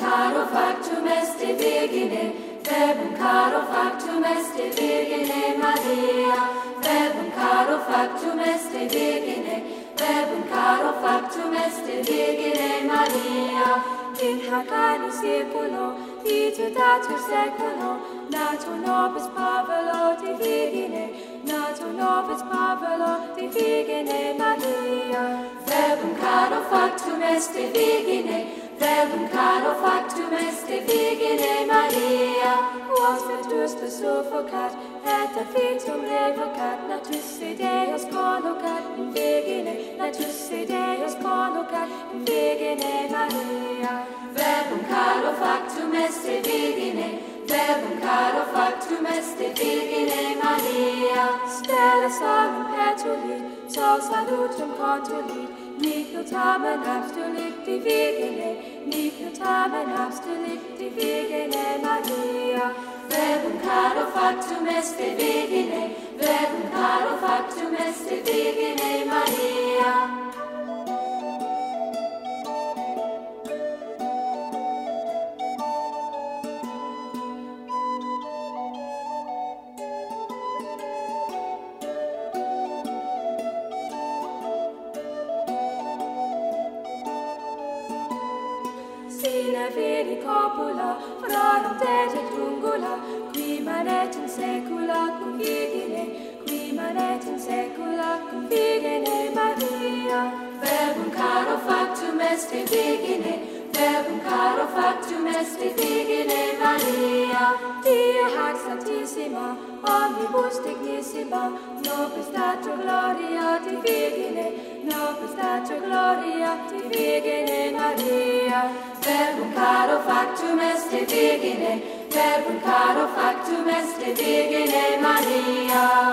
caro factum est Virgine, verbum caro factum est Virgine Maria, verbum caro factum est Virgine, verbum caro factum est Virgine Maria, in hac anni seculo, digidatur seculo, nato nobis pavelo di Virgine, nato nobis pavelo di Virgine Maria, verbum caro factum est Virgine, verbum caro factum est Virgine Maria, quos vetus te suffocat, et a fitum revocat, natus Deus collocat in Virgine, natus Deus collocat in Virgine Maria. Verbum caro factum est Virgine, verbum caro factum est Virgine Maria. Maria, stella sanum petuli, sau salutum contuli, nihil no tamen abstulit divigine, nihil no tamen Wege, ne, Maria. Verbum caro factum est divigine, verbum caro factum est ne, Maria. Sine vidi copula, frarum degit ungula, qui manet in secula cum Virgine, qui manet in secula cum Virgine Maria. Verbum caro factum est Virgine, verbum caro factum est Virgine Maria. Dia hac sanctissima, omnibus dignissima, nobis datur gloria di vigine, nobis datur gloria di vigine Maria. Verbum caro factum est Virgine, verbum caro factum est Virgine Maria.